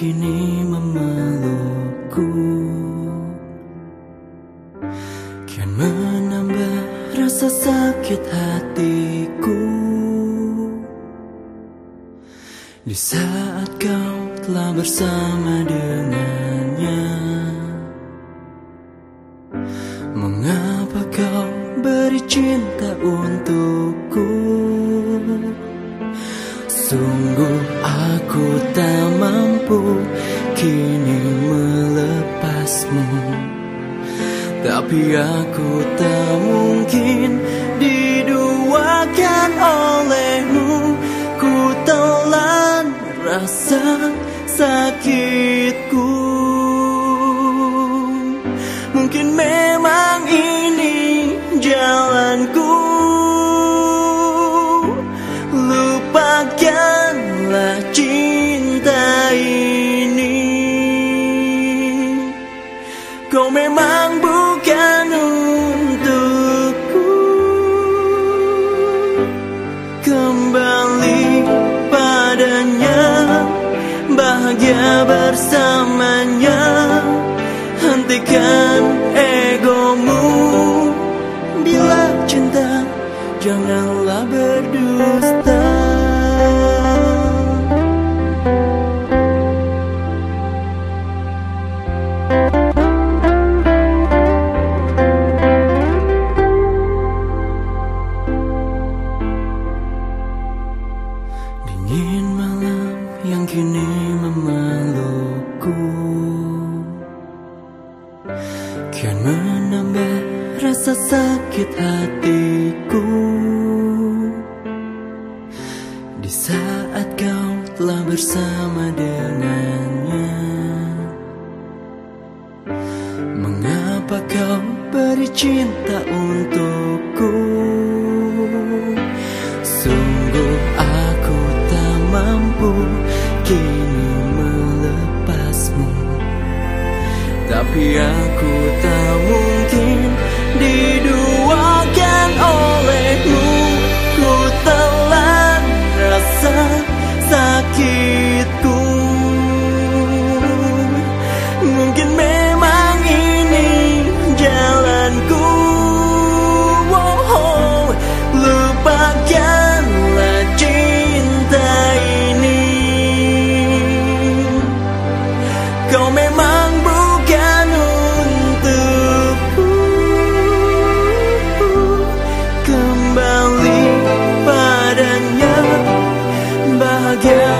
kini memelukku. Kian menambah rasa sakit hatiku. Di saat kau telah bersama dengannya Mengapa kau beri cinta untukku? Sungguh aku tak mampu kini melepasmu. Tapi aku tak mungkin diduakan olehmu. Ku telan rasa sakitku. Mungkin memang Kau memang bukan untukku. Kembali padanya Bahagia bersamanya. Hentikan egomu. Bila cinta janganlah berdusta Dingin malam yang kini memelukku. Kian menambah rasa sakit hatiku. Di saat kau telah bersama dengannya Mengapa kau beri cinta untukku Tapi aku tak mungkin Kembali padanya Bahagia